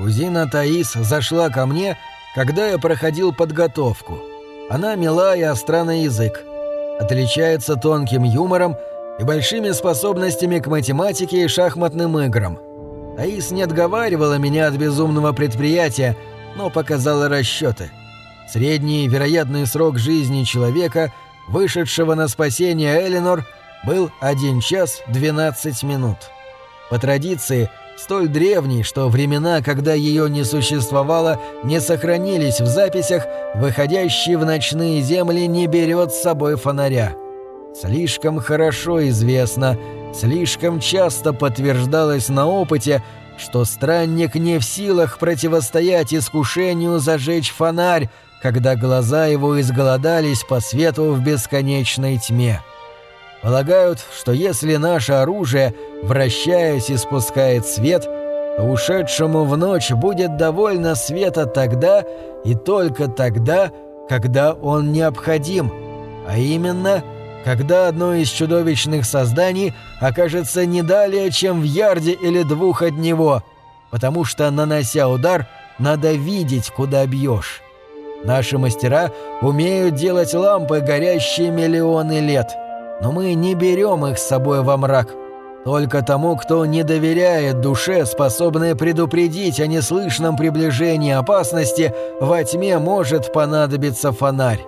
Кузина Таис зашла ко мне, когда я проходил подготовку. Она мила и остра на язык. Отличается тонким юмором и большими способностями к математике и шахматным играм. Таис не отговаривала меня от безумного предприятия, но показала расчеты. Средний вероятный срок жизни человека, вышедшего на спасение Эленор, был 1 час 12 минут. По традиции – столь древней, что времена, когда ее не существовало, не сохранились в записях, выходящий в ночные земли не берет с собой фонаря. Слишком хорошо известно, слишком часто подтверждалось на опыте, что странник не в силах противостоять искушению зажечь фонарь, когда глаза его изголодались по свету в бесконечной тьме. Полагают, что если наше оружие, вращаясь, испускает свет, то ушедшему в ночь будет довольно света тогда и только тогда, когда он необходим, а именно, когда одно из чудовищных созданий окажется не далее, чем в ярде или двух от него, потому что, нанося удар, надо видеть, куда бьешь. Наши мастера умеют делать лампы, горящие миллионы лет — но мы не берем их с собой во мрак. Только тому, кто не доверяет душе, способной предупредить о неслышном приближении опасности, во тьме может понадобиться фонарь.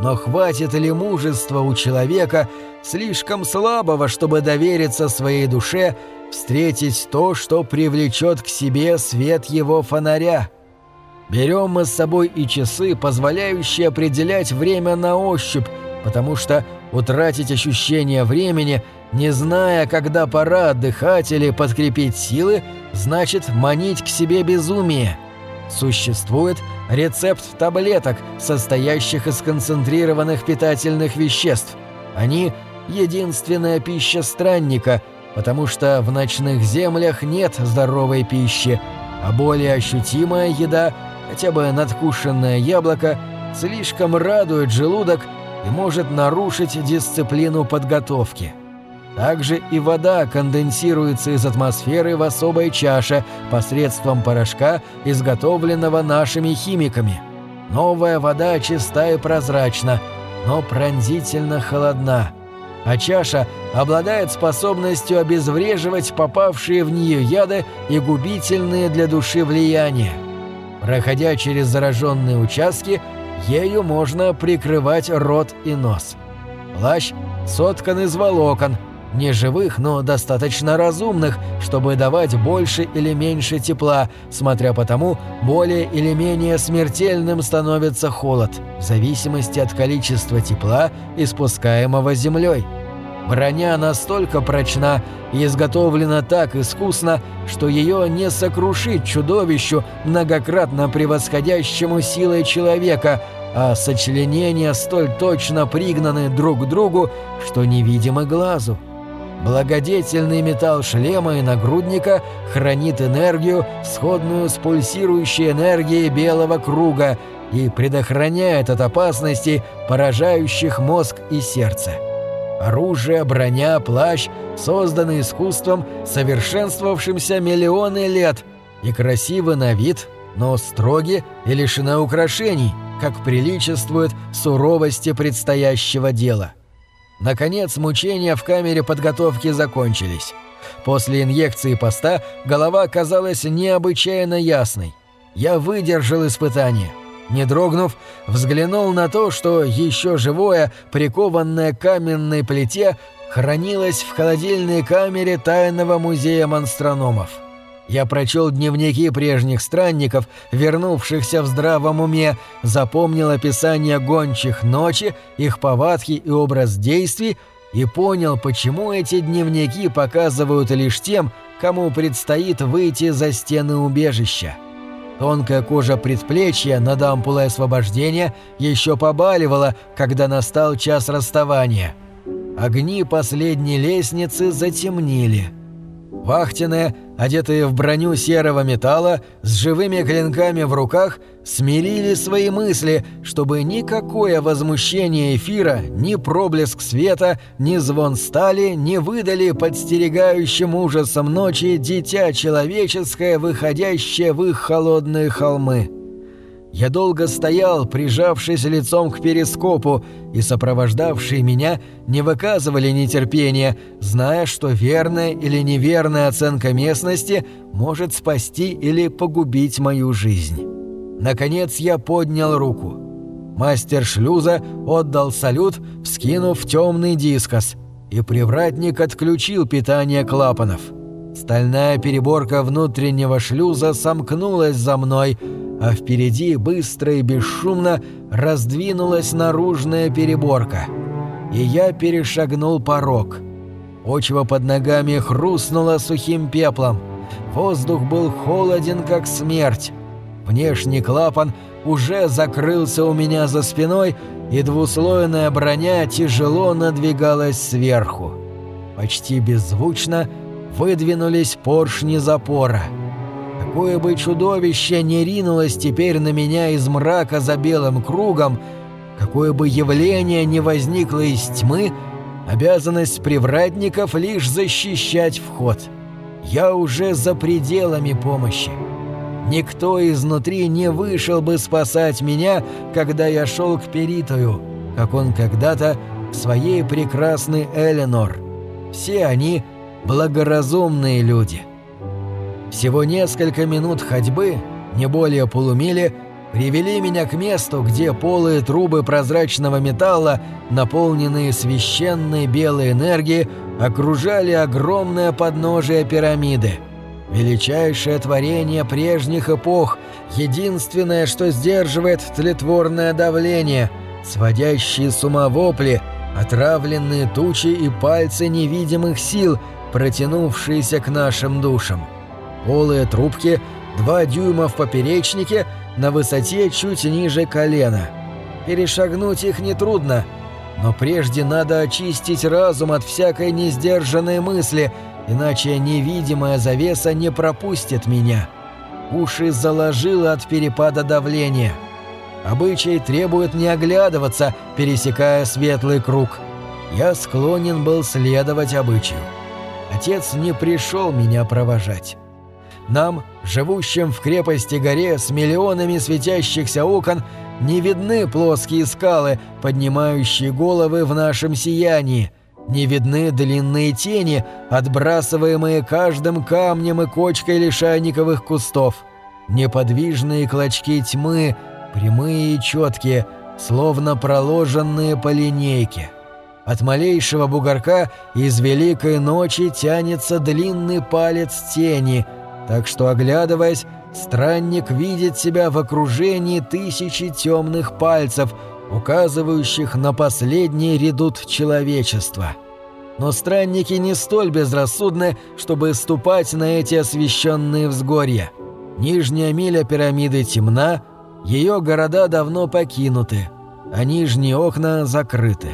Но хватит ли мужества у человека, слишком слабого, чтобы довериться своей душе, встретить то, что привлечет к себе свет его фонаря? Берем мы с собой и часы, позволяющие определять время на ощупь, потому что утратить ощущение времени, не зная, когда пора отдыхать или подкрепить силы, значит манить к себе безумие. Существует рецепт таблеток, состоящих из концентрированных питательных веществ. Они – единственная пища странника, потому что в ночных землях нет здоровой пищи, а более ощутимая еда, хотя бы надкушенное яблоко, слишком радует желудок – и может нарушить дисциплину подготовки. Также и вода конденсируется из атмосферы в особой чаше посредством порошка, изготовленного нашими химиками. Новая вода чиста и прозрачна, но пронзительно холодна. А чаша обладает способностью обезвреживать попавшие в нее яды и губительные для души влияния. Проходя через зараженные участки, Ею можно прикрывать рот и нос. Плащ соткан из волокон, не живых, но достаточно разумных, чтобы давать больше или меньше тепла, смотря по тому, более или менее смертельным становится холод, в зависимости от количества тепла, испускаемого землей. Броня настолько прочна и изготовлена так искусно, что ее не сокрушить чудовищу, многократно превосходящему силой человека, а сочленения столь точно пригнаны друг к другу, что невидимы глазу. Благодетельный металл шлема и нагрудника хранит энергию, сходную с пульсирующей энергией белого круга, и предохраняет от опасностей, поражающих мозг и сердце. Оружие, броня, плащ созданы искусством, совершенствовавшимся миллионы лет, и красивы на вид, но строги и лишены украшений, как приличествует суровости предстоящего дела. Наконец, мучения в камере подготовки закончились. После инъекции поста голова казалась необычайно ясной. Я выдержал испытание – не дрогнув, взглянул на то, что еще живое, прикованное к каменной плите, хранилось в холодильной камере тайного музея монстрономов. Я прочел дневники прежних странников, вернувшихся в здравом уме, запомнил описание гончих ночи, их повадки и образ действий и понял, почему эти дневники показывают лишь тем, кому предстоит выйти за стены убежища. Тонкая кожа предплечья над ампулой освобождения еще побаливала, когда настал час расставания. Огни последней лестницы затемнили. Вахтенные, одетые в броню серого металла, с живыми клинками в руках, смирили свои мысли, чтобы никакое возмущение эфира, ни проблеск света, ни звон стали не выдали подстерегающим ужасом ночи дитя человеческое, выходящее в их холодные холмы. Я долго стоял, прижавшись лицом к перископу, и сопровождавшие меня не выказывали нетерпения, зная, что верная или неверная оценка местности может спасти или погубить мою жизнь. Наконец я поднял руку. Мастер шлюза отдал салют, вскинув темный дискос, и привратник отключил питание клапанов. Стальная переборка внутреннего шлюза сомкнулась за мной — а впереди быстро и бесшумно раздвинулась наружная переборка. И я перешагнул порог. Почва под ногами хрустнула сухим пеплом. Воздух был холоден, как смерть. Внешний клапан уже закрылся у меня за спиной, и двуслойная броня тяжело надвигалась сверху. Почти беззвучно выдвинулись поршни запора — Какое бы чудовище не ринулось теперь на меня из мрака за белым кругом, какое бы явление не возникло из тьмы, обязанность привратников лишь защищать вход. Я уже за пределами помощи. Никто изнутри не вышел бы спасать меня, когда я шел к Перитою, как он когда-то к своей прекрасной Эленор. Все они благоразумные люди». Всего несколько минут ходьбы, не более полумили, привели меня к месту, где полые трубы прозрачного металла, наполненные священной белой энергией, окружали огромное подножие пирамиды. Величайшее творение прежних эпох, единственное, что сдерживает тлетворное давление, сводящие с ума вопли, отравленные тучи и пальцы невидимых сил, протянувшиеся к нашим душам. Полые трубки, два дюйма в поперечнике, на высоте чуть ниже колена. Перешагнуть их нетрудно, но прежде надо очистить разум от всякой несдержанной мысли, иначе невидимая завеса не пропустит меня. Уши заложило от перепада давления. Обычай требует не оглядываться, пересекая светлый круг. Я склонен был следовать обычаю. Отец не пришел меня провожать. Нам, живущим в крепости горе с миллионами светящихся окон, не видны плоские скалы, поднимающие головы в нашем сиянии, не видны длинные тени, отбрасываемые каждым камнем и кочкой лишайниковых кустов, неподвижные клочки тьмы, прямые и четкие, словно проложенные по линейке. От малейшего бугорка из великой ночи тянется длинный палец тени — так что, оглядываясь, странник видит себя в окружении тысячи темных пальцев, указывающих на последний редут человечества. Но странники не столь безрассудны, чтобы ступать на эти освещенные взгорья. Нижняя миля пирамиды темна, ее города давно покинуты, а нижние окна закрыты.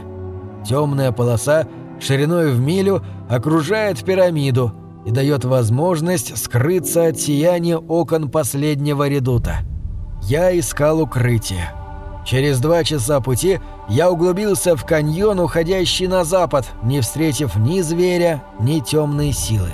Темная полоса шириной в милю окружает пирамиду – и дает возможность скрыться от сияния окон последнего редута. Я искал укрытие. Через два часа пути я углубился в каньон, уходящий на запад, не встретив ни зверя, ни темной силы.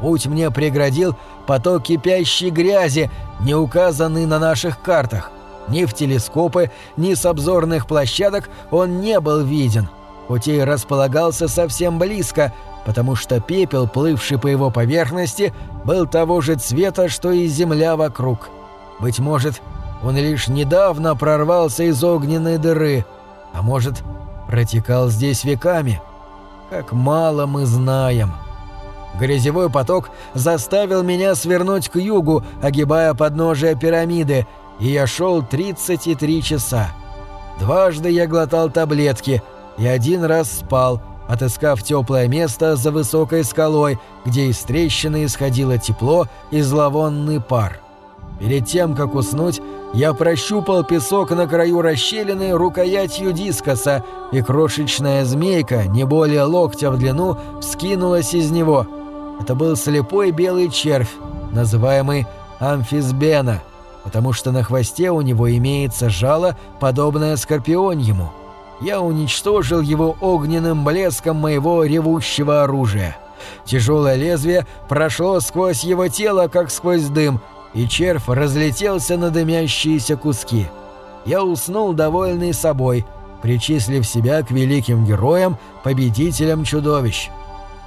Путь мне преградил поток кипящей грязи, не указанный на наших картах. Ни в телескопы, ни с обзорных площадок он не был виден. Путей располагался совсем близко, потому что пепел, плывший по его поверхности, был того же цвета, что и земля вокруг. Быть может, он лишь недавно прорвался из огненной дыры, а может, протекал здесь веками. Как мало мы знаем. Грязевой поток заставил меня свернуть к югу, огибая подножие пирамиды, и я шел 33 часа. Дважды я глотал таблетки и один раз спал – отыскав теплое место за высокой скалой, где из трещины исходило тепло и зловонный пар. Перед тем, как уснуть, я прощупал песок на краю расщелины рукоятью дискоса, и крошечная змейка, не более локтя в длину, вскинулась из него. Это был слепой белый червь, называемый амфисбена, потому что на хвосте у него имеется жало, подобное скорпионьему. Я уничтожил его огненным блеском моего ревущего оружия. Тяжелое лезвие прошло сквозь его тело, как сквозь дым, и червь разлетелся на дымящиеся куски. Я уснул довольный собой, причислив себя к великим героям, победителям чудовищ.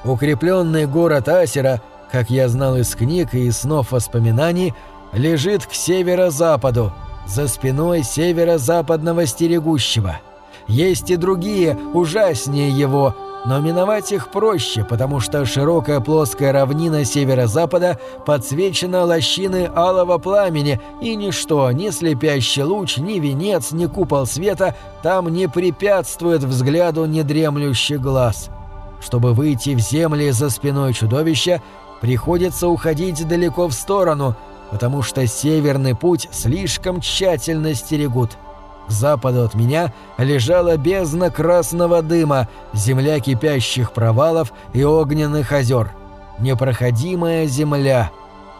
Укрепленный город Асера, как я знал из книг и снов воспоминаний, лежит к северо-западу, за спиной северо-западного стерегущего. Есть и другие, ужаснее его, но миновать их проще, потому что широкая плоская равнина северо-запада подсвечена лощиной алого пламени, и ничто, ни слепящий луч, ни венец, ни купол света там не препятствует взгляду недремлющих глаз. Чтобы выйти в земли за спиной чудовища, приходится уходить далеко в сторону, потому что северный путь слишком тщательно стерегут. К западу от меня лежала бездна красного дыма, земля кипящих провалов и огненных озер. Непроходимая земля.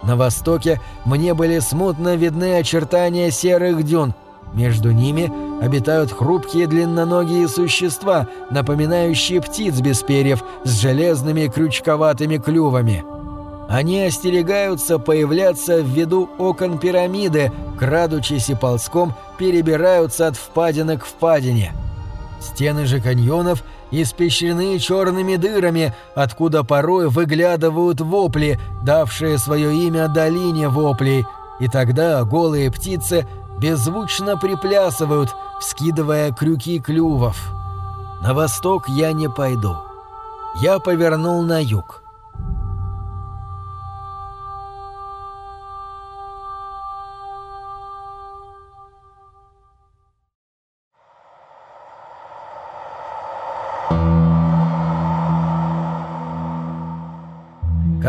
На востоке мне были смутно видны очертания серых дюн. Между ними обитают хрупкие длинноногие существа, напоминающие птиц без перьев с железными крючковатыми клювами. Они остерегаются появляться в виду окон пирамиды, крадучись и ползком перебираются от впадины к впадине. Стены же каньонов испещрены черными дырами, откуда порой выглядывают вопли, давшие свое имя долине воплей, и тогда голые птицы беззвучно приплясывают, вскидывая крюки клювов. На восток я не пойду. Я повернул на юг.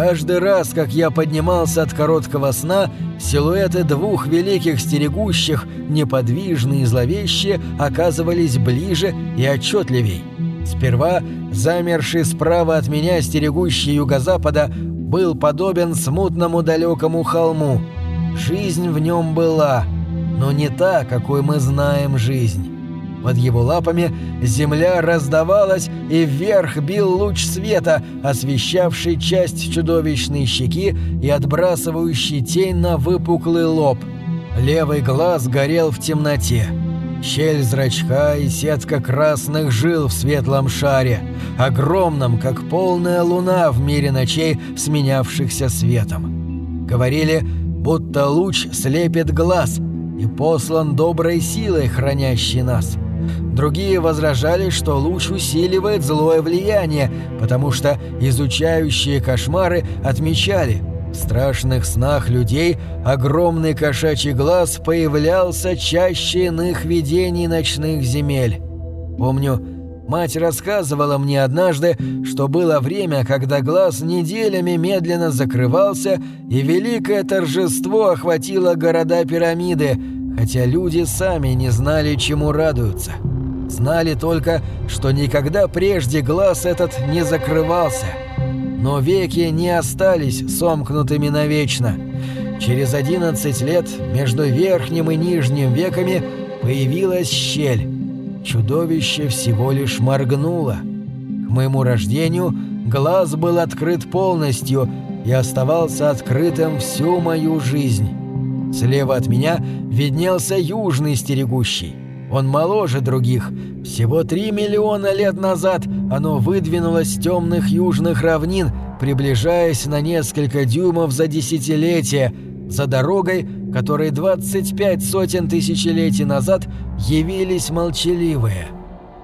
Каждый раз, как я поднимался от короткого сна, силуэты двух великих стерегущих, неподвижные и зловещие, оказывались ближе и отчетливей. Сперва замерший справа от меня стерегущий юго-запада был подобен смутному далекому холму. Жизнь в нем была, но не та, какой мы знаем жизнь. Под его лапами земля раздавалась, и вверх бил луч света, освещавший часть чудовищной щеки и отбрасывающий тень на выпуклый лоб. Левый глаз горел в темноте. Щель зрачка и сетка красных жил в светлом шаре, огромном, как полная луна в мире ночей, сменявшихся светом. Говорили, будто луч слепит глаз и послан доброй силой, хранящей нас – Другие возражали, что луч усиливает злое влияние, потому что изучающие кошмары отмечали, в страшных снах людей огромный кошачий глаз появлялся чаще иных видений ночных земель. Помню, мать рассказывала мне однажды, что было время, когда глаз неделями медленно закрывался, и великое торжество охватило города-пирамиды, хотя люди сами не знали, чему радуются. Знали только, что никогда прежде глаз этот не закрывался. Но веки не остались сомкнутыми навечно. Через 11 лет между верхним и нижним веками появилась щель. Чудовище всего лишь моргнуло. К моему рождению глаз был открыт полностью и оставался открытым всю мою жизнь. Слева от меня виднелся южный стерегущий. Он моложе других. Всего три миллиона лет назад оно выдвинулось с темных южных равнин, приближаясь на несколько дюймов за десятилетия, за дорогой, которой 25 сотен тысячелетий назад явились молчаливые.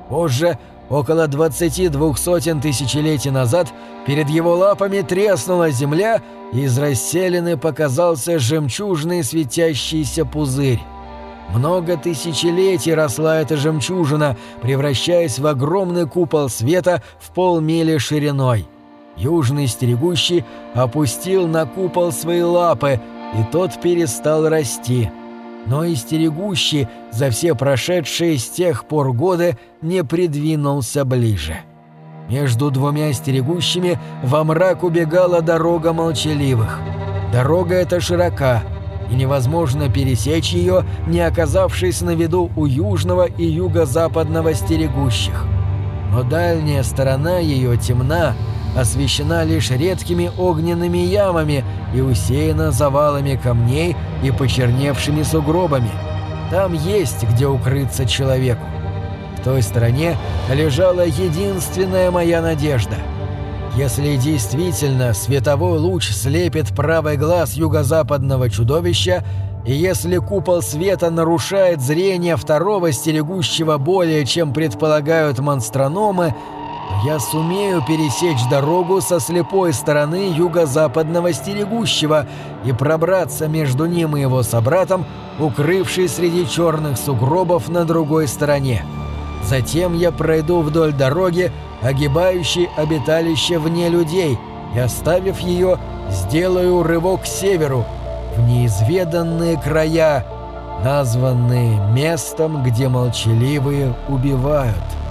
Позже, около 22 сотен тысячелетий назад, перед его лапами треснула земля, и из расселины показался жемчужный светящийся пузырь. Много тысячелетий росла эта жемчужина, превращаясь в огромный купол света в полмили шириной. Южный стерегущий опустил на купол свои лапы, и тот перестал расти. Но и стерегущий за все прошедшие с тех пор годы не придвинулся ближе. Между двумя стерегущими во мрак убегала дорога молчаливых. Дорога эта широка, и невозможно пересечь ее, не оказавшись на виду у южного и юго-западного стерегущих. Но дальняя сторона ее темна, освещена лишь редкими огненными ямами и усеяна завалами камней и почерневшими сугробами. Там есть где укрыться человеку. В той стороне лежала единственная моя надежда. Если действительно световой луч слепит правый глаз юго-западного чудовища, и если купол света нарушает зрение второго стерегущего более, чем предполагают монстрономы, я сумею пересечь дорогу со слепой стороны юго-западного стерегущего и пробраться между ним и его собратом, укрывшись среди черных сугробов на другой стороне. Затем я пройду вдоль дороги, огибающей обиталище вне людей, и, оставив ее, сделаю рывок к северу, в неизведанные края, названные местом, где молчаливые убивают».